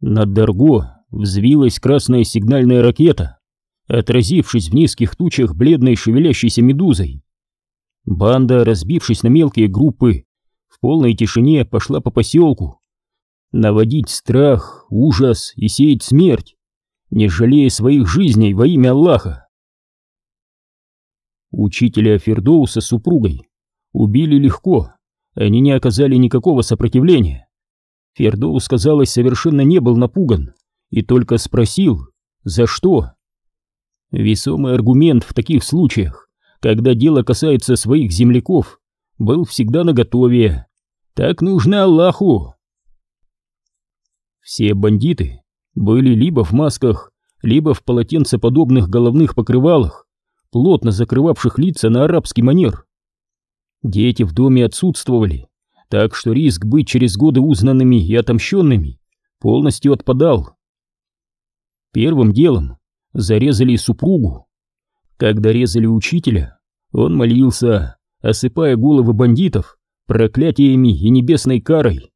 Над Дарго взвилась красная сигнальная ракета, отразившись в низких тучах бледной шевелящейся медузой. Банда, разбившись на мелкие группы, в полной тишине пошла по поселку. Наводить страх, ужас и сеять смерть, не жалея своих жизней во имя Аллаха. Учителя Фердоуса с супругой убили легко, они не оказали никакого сопротивления. Фердоус, казалось, совершенно не был напуган и только спросил, за что. Весомый аргумент в таких случаях, когда дело касается своих земляков, был всегда наготове. Так нужно Аллаху. Все бандиты были либо в масках, либо в полотенцеподобных головных покрывалах, плотно закрывавших лица на арабский манер. Дети в доме отсутствовали, так что риск быть через годы узнанными и отомщенными полностью отпадал. Первым делом зарезали супругу. Когда резали учителя, он молился, осыпая головы бандитов проклятиями и небесной карой.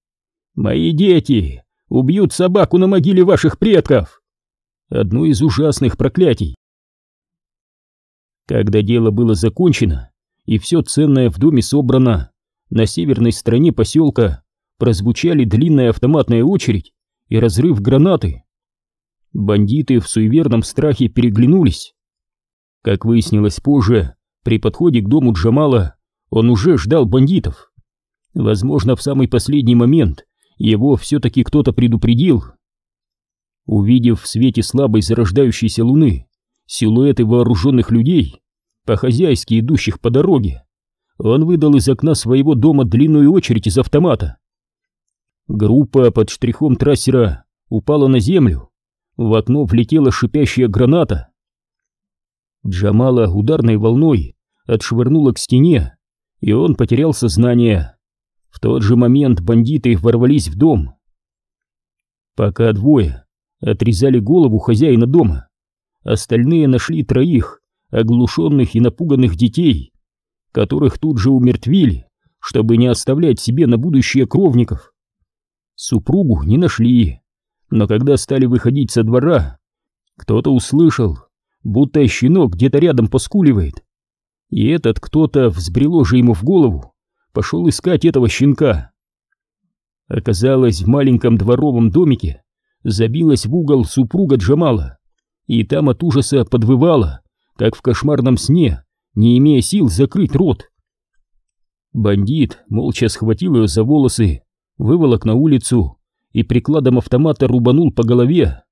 «Мои дети убьют собаку на могиле ваших предков!» Одно из ужасных проклятий. Когда дело было закончено и все ценное в доме собрано, на северной стороне поселка прозвучали длинная автоматная очередь и разрыв гранаты. Бандиты в суеверном страхе переглянулись. Как выяснилось позже, при подходе к дому Джамала он уже ждал бандитов. Возможно, в самый последний момент его все-таки кто-то предупредил. Увидев в свете слабой зарождающейся луны силуэты вооруженных людей, по-хозяйски идущих по дороге, он выдал из окна своего дома длинную очередь из автомата. Группа под штрихом трассера упала на землю, в окно влетела шипящая граната. Джамала ударной волной отшвырнула к стене, и он потерял сознание. В тот же момент бандиты ворвались в дом. Пока двое отрезали голову хозяина дома, остальные нашли троих оглушенных и напуганных детей, которых тут же умертвили, чтобы не оставлять себе на будущее кровников. Супругу не нашли, но когда стали выходить со двора, кто-то услышал, будто щенок где-то рядом поскуливает. И этот кто-то взбрело же ему в голову, пошел искать этого щенка. Оказалось, в маленьком дворовом домике забилась в угол супруга Джамала, и там от ужаса подвывала, как в кошмарном сне, не имея сил закрыть рот. Бандит молча схватил ее за волосы, выволок на улицу и прикладом автомата рубанул по голове.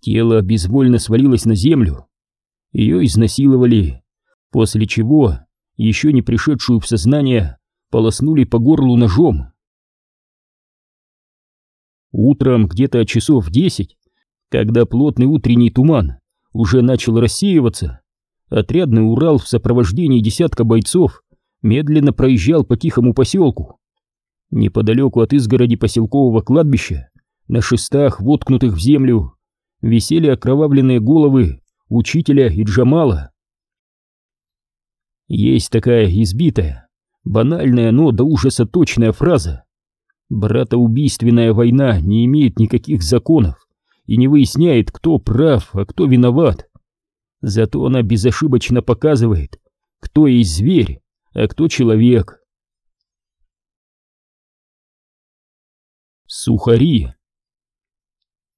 Тело безвольно свалилось на землю. Ее изнасиловали, после чего, еще не пришедшую в сознание, полоснули по горлу ножом. Утром, где-то часов десять, когда плотный утренний туман уже начал рассеиваться, отрядный Урал в сопровождении десятка бойцов медленно проезжал по тихому поселку. Неподалеку от изгороди поселкового кладбища, на шестах, воткнутых в землю, висели окровавленные головы учителя и Джамала. Есть такая избитая, банальная, но до ужаса точная фраза. Братоубийственная война не имеет никаких законов и не выясняет, кто прав, а кто виноват. Зато она безошибочно показывает, кто есть зверь, а кто человек. Сухари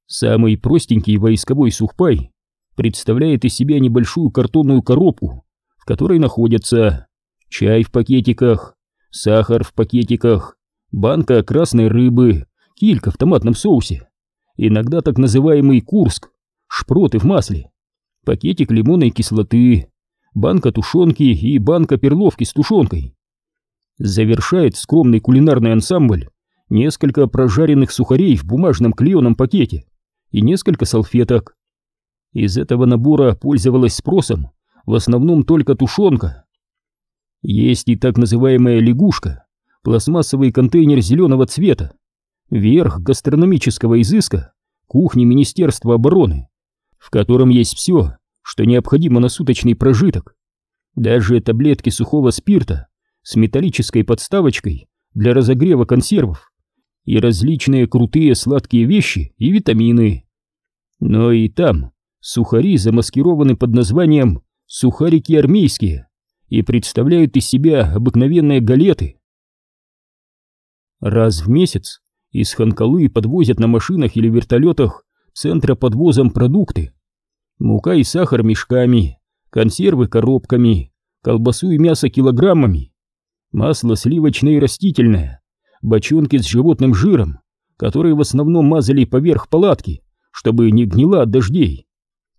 Самый простенький войсковой сухпай представляет из себя небольшую картонную коробку, в которой находятся чай в пакетиках, сахар в пакетиках, банка красной рыбы, килька в томатном соусе, иногда так называемый Курск, шпроты в масле, пакетик лимонной кислоты, банка тушенки и банка перловки с тушенкой. Завершает скромный кулинарный ансамбль несколько прожаренных сухарей в бумажном клееном пакете и несколько салфеток. Из этого набора пользовалась спросом в основном только тушенка. Есть и так называемая лягушка, пластмассовый контейнер зеленого цвета, верх гастрономического изыска кухни Министерства обороны, в котором есть все, что необходимо на суточный прожиток. Даже таблетки сухого спирта с металлической подставочкой для разогрева консервов и различные крутые сладкие вещи и витамины. Но и там сухари замаскированы под названием «сухарики армейские» и представляют из себя обыкновенные галеты. Раз в месяц из Ханкалы подвозят на машинах или вертолетах центра подвозом продукты. Мука и сахар мешками, консервы коробками, колбасу и мясо килограммами, масло сливочное и растительное, бочонки с животным жиром, которые в основном мазали поверх палатки, чтобы не гнила от дождей,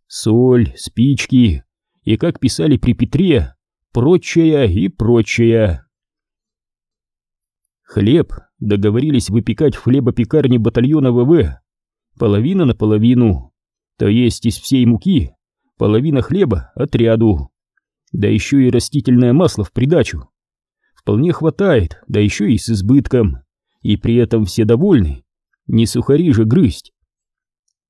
соль, спички и, как писали при Петре, прочее и прочее. Хлеб договорились выпекать в хлебопекарне батальона ВВ, половина на половину, то есть из всей муки половина хлеба отряду, да еще и растительное масло в придачу. Вполне хватает, да еще и с избытком, и при этом все довольны, не сухари же грызть.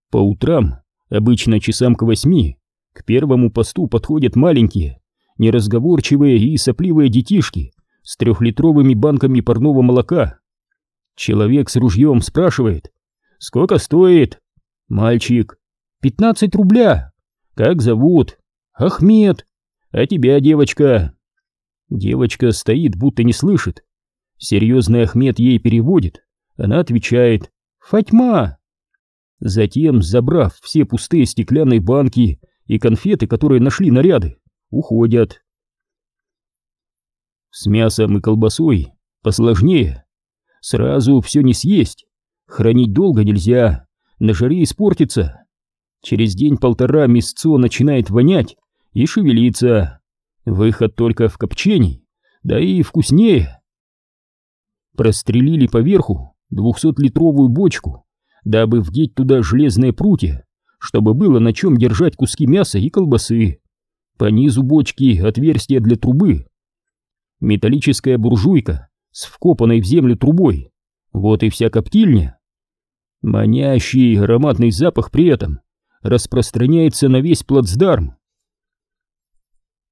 По утрам, обычно часам к восьми, к первому посту подходят маленькие, неразговорчивые и сопливые детишки с трехлитровыми банками парного молока. Человек с ружьем спрашивает, «Сколько стоит?» Мальчик, «Пятнадцать рубля». «Как зовут?» «Ахмед». «А тебя, девочка?» Девочка стоит, будто не слышит. Серьезный Ахмед ей переводит. Она отвечает «Фатьма». Затем, забрав все пустые стеклянные банки и конфеты, которые нашли наряды, уходят. С мясом и колбасой посложнее. Сразу все не съесть. Хранить долго нельзя, на жаре испортится. Через день-полтора мясцо начинает вонять и шевелиться. Выход только в копчений, да и вкуснее. Прострелили поверху двухсотлитровую бочку, дабы вдеть туда железные прутья, чтобы было на чем держать куски мяса и колбасы. По низу бочки отверстие для трубы. Металлическая буржуйка с вкопанной в землю трубой. Вот и вся коптильня. Манящий ароматный запах при этом распространяется на весь плацдарм.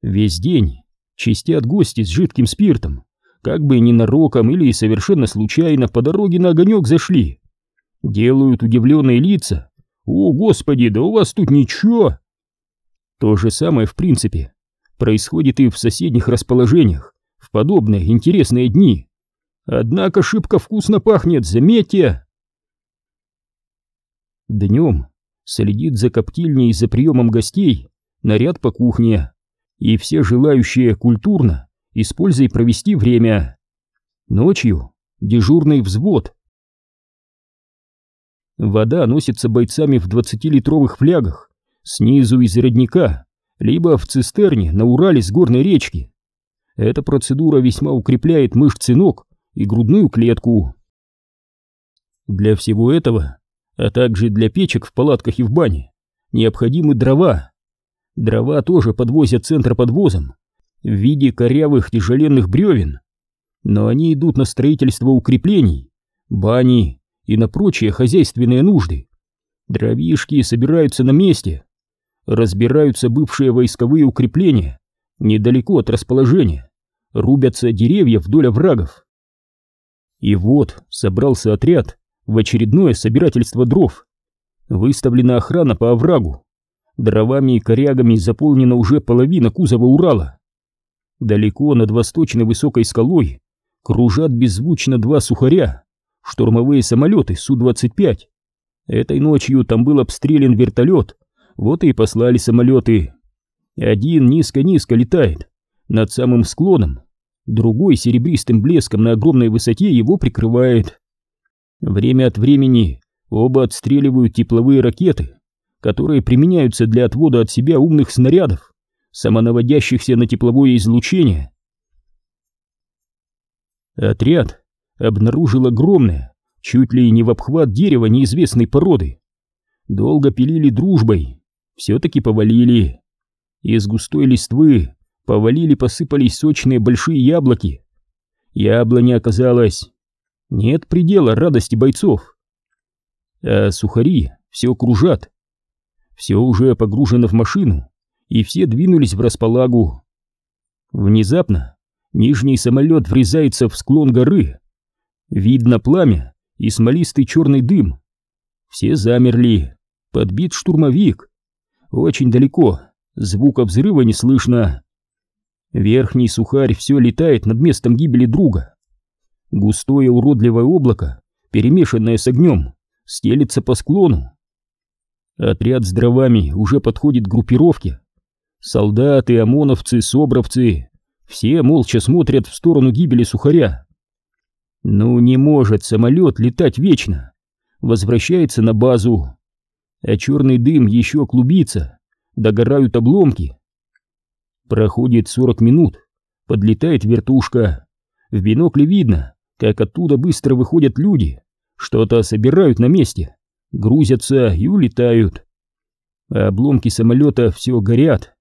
Весь день чистят гости с жидким спиртом, как бы ненароком или совершенно случайно по дороге на огонек зашли. Делают удивленные лица. «О, господи, да у вас тут ничего!» То же самое, в принципе, происходит и в соседних расположениях в подобные интересные дни. Однако шибко вкусно пахнет, заметьте! Днем следит за коптильней и за приемом гостей наряд по кухне, и все желающие культурно используй провести время. Ночью дежурный взвод. Вода носится бойцами в 20-литровых флягах, снизу из родника, либо в цистерне на Урале с горной речки. Эта процедура весьма укрепляет мышцы ног и грудную клетку. Для всего этого, а также для печек в палатках и в бане, необходимы дрова. Дрова тоже подвозят центроподвозом в виде корявых тяжеленных бревен, но они идут на строительство укреплений, бани и на прочие хозяйственные нужды. Дровишки собираются на месте, разбираются бывшие войсковые укрепления недалеко от расположения, рубятся деревья вдоль оврагов. И вот собрался отряд в очередное собирательство дров. Выставлена охрана по оврагу, Дровами и корягами заполнена уже половина кузова Урала. Далеко над восточной высокой скалой кружат беззвучно два сухаря, штурмовые самолеты Су-25. Этой ночью там был обстрелян вертолет, вот и послали самолеты. Один низко-низко летает, над самым склоном, другой серебристым блеском на огромной высоте его прикрывает. Время от времени оба отстреливают тепловые ракеты, которые применяются для отвода от себя умных снарядов, самонаводящихся на тепловое излучение. Отряд обнаружил огромное, чуть ли не в обхват дерева неизвестной породы. Долго пилили дружбой, все-таки повалили. Из густой листвы повалили, посыпались сочные большие яблоки. Яблоня оказалось. Нет предела радости бойцов. А сухари все кружат, все уже погружено в машину, и все двинулись в располагу. Внезапно нижний самолет врезается в склон горы. Видно пламя и смолистый черный дым. Все замерли. Подбит штурмовик. Очень далеко. Звука взрыва не слышно. Верхний сухарь все летает над местом гибели друга. Густое уродливое облако, перемешанное с огнем, стелится по склону. Отряд с дровами уже подходит к группировке. Солдаты, ОМОНовцы, СОБРовцы все молча смотрят в сторону гибели сухаря. Ну не может самолет летать вечно. Возвращается на базу. А черный дым еще клубится. Догорают обломки. Проходит 40 минут. Подлетает вертушка. В бинокле видно, как оттуда быстро выходят люди. Что-то собирают на месте. Грузятся и улетают. А обломки самолета все горят.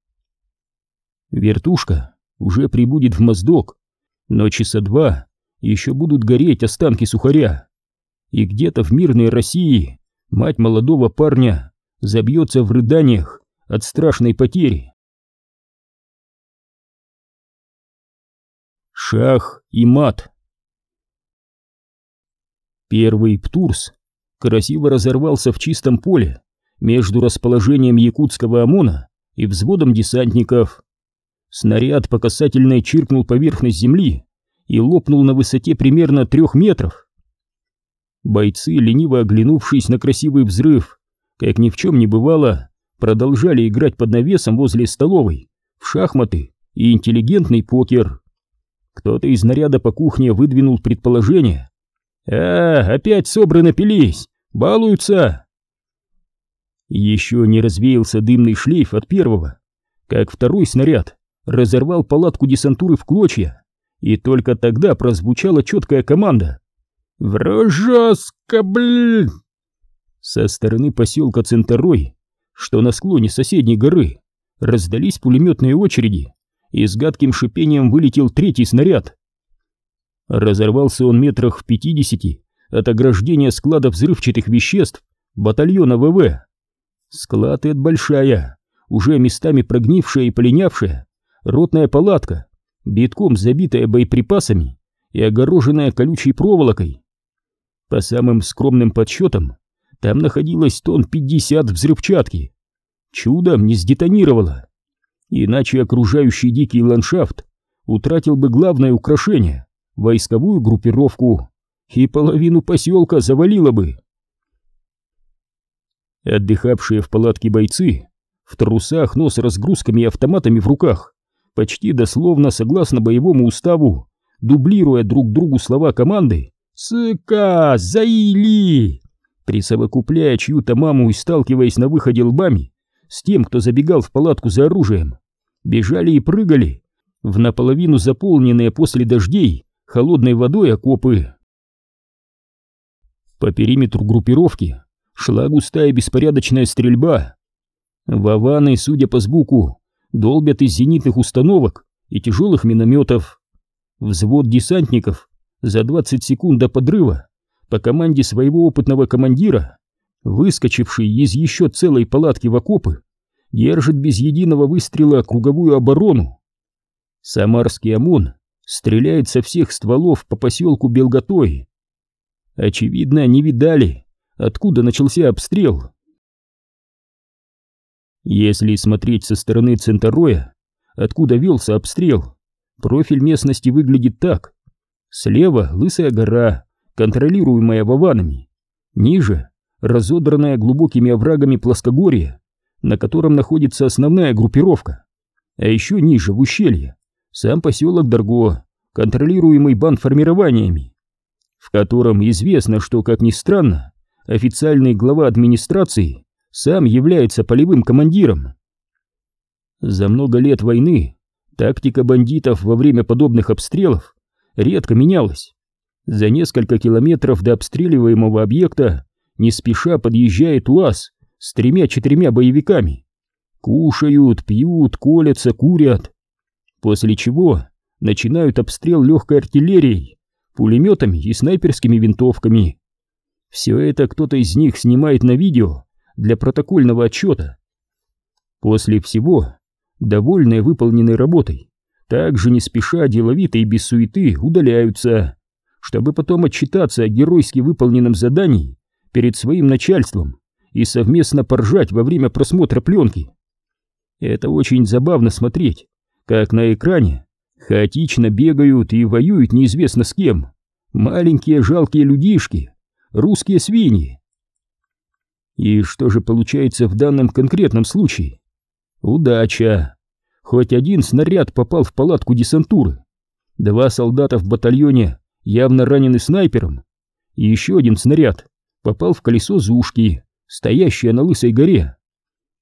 Вертушка уже прибудет в Моздок, но часа два еще будут гореть останки сухаря. И где-то в мирной России мать молодого парня забьется в рыданиях от страшной потери. Шах и мат Первый Птурс красиво разорвался в чистом поле между расположением якутского ОМОНа и взводом десантников. Снаряд по касательной чиркнул поверхность земли и лопнул на высоте примерно трех метров. Бойцы, лениво оглянувшись на красивый взрыв, как ни в чем не бывало, продолжали играть под навесом возле столовой, в шахматы и интеллигентный покер. Кто-то из наряда по кухне выдвинул предположение. «А, опять собры напились! Балуются!» Еще не развеялся дымный шлейф от первого, как второй снаряд разорвал палатку десантуры в клочья, и только тогда прозвучала четкая команда. «Вражеска, блин!» Со стороны поселка Центорой, что на склоне соседней горы, раздались пулеметные очереди, и с гадким шипением вылетел третий снаряд. Разорвался он метрах в пятидесяти от ограждения склада взрывчатых веществ батальона ВВ. Склад это большая, уже местами прогнившая и полинявшая, ротная палатка, битком забитая боеприпасами и огороженная колючей проволокой. По самым скромным подсчетам, там находилось тонн пятьдесят взрывчатки. Чудом не сдетонировало. Иначе окружающий дикий ландшафт утратил бы главное украшение — войсковую группировку, и половину поселка завалило бы. Отдыхавшие в палатке бойцы, в трусах, но с разгрузками и автоматами в руках, почти дословно согласно боевому уставу, дублируя друг другу слова команды «Сыка! Заили!», присовокупляя чью-то маму и сталкиваясь на выходе лбами с тем, кто забегал в палатку за оружием, бежали и прыгали в наполовину заполненные после дождей холодной водой окопы. По периметру группировки шла густая беспорядочная стрельба. Ваваны, судя по звуку, долбят из зенитных установок и тяжелых минометов. Взвод десантников за 20 секунд до подрыва по команде своего опытного командира, выскочивший из еще целой палатки в окопы, держит без единого выстрела круговую оборону. Самарский ОМОН стреляет со всех стволов по поселку Белготой. Очевидно, не видали, откуда начался обстрел. Если смотреть со стороны Центороя, откуда велся обстрел, профиль местности выглядит так. Слева лысая гора, контролируемая ваванами. Ниже разодранная глубокими оврагами плоскогорье, на котором находится основная группировка. А еще ниже, в ущелье, сам поселок Дарго, контролируемый бандформированиями, в котором известно, что, как ни странно, официальный глава администрации сам является полевым командиром. За много лет войны тактика бандитов во время подобных обстрелов редко менялась. За несколько километров до обстреливаемого объекта не спеша подъезжает УАЗ с тремя-четырьмя боевиками. Кушают, пьют, колятся, курят. После чего начинают обстрел легкой артиллерией, пулеметами и снайперскими винтовками. Все это кто-то из них снимает на видео для протокольного отчета. После всего, довольные выполненной работой, также не спеша, деловито и без суеты удаляются, чтобы потом отчитаться о геройски выполненном задании перед своим начальством и совместно поржать во время просмотра пленки. Это очень забавно смотреть, как на экране хаотично бегают и воюют неизвестно с кем маленькие жалкие людишки, русские свиньи. И что же получается в данном конкретном случае? Удача! Хоть один снаряд попал в палатку десантуры, два солдата в батальоне явно ранены снайпером, и еще один снаряд попал в колесо Зушки, стоящее на Лысой горе.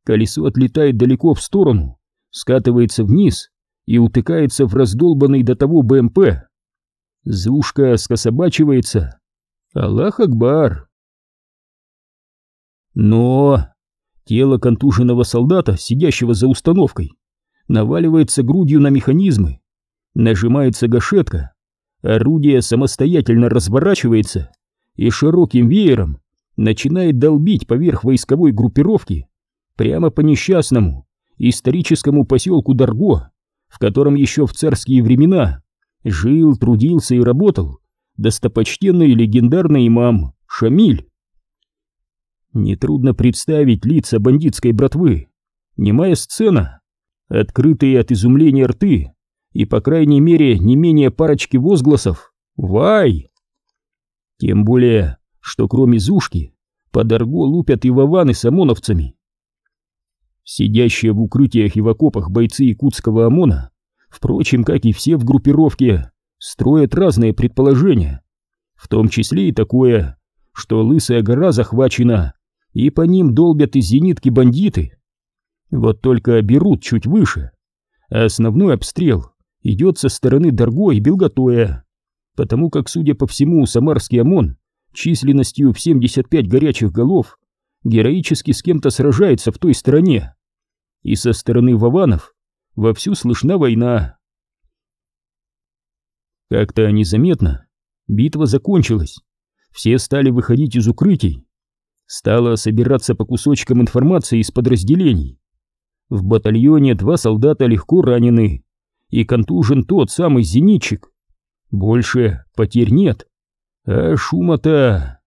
Колесо отлетает далеко в сторону, скатывается вниз и утыкается в раздолбанный до того БМП. Зушка скособачивается. Аллах Акбар! Но тело контуженного солдата, сидящего за установкой, наваливается грудью на механизмы, нажимается гашетка, орудие самостоятельно разворачивается и широким веером начинает долбить поверх войсковой группировки прямо по несчастному историческому поселку Дарго, в котором еще в царские времена жил, трудился и работал достопочтенный легендарный имам Шамиль. Нетрудно представить лица бандитской братвы. Немая сцена, открытые от изумления рты и, по крайней мере, не менее парочки возгласов «Вай!». Тем более, что кроме Зушки, под Арго лупят и Вованы с ОМОНовцами. Сидящие в укрытиях и в окопах бойцы якутского ОМОНа, впрочем, как и все в группировке, строят разные предположения, в том числе и такое, что Лысая гора захвачена, и по ним долбят из зенитки бандиты. Вот только берут чуть выше, а основной обстрел идет со стороны Дарго и Белготоя, потому как, судя по всему, самарский ОМОН численностью в 75 горячих голов героически с кем-то сражается в той стороне. И со стороны Вованов вовсю слышна война. Как-то незаметно битва закончилась, все стали выходить из укрытий, стало собираться по кусочкам информации из подразделений. В батальоне два солдата легко ранены, и контужен тот самый зенитчик. Больше потерь нет, а шума-то...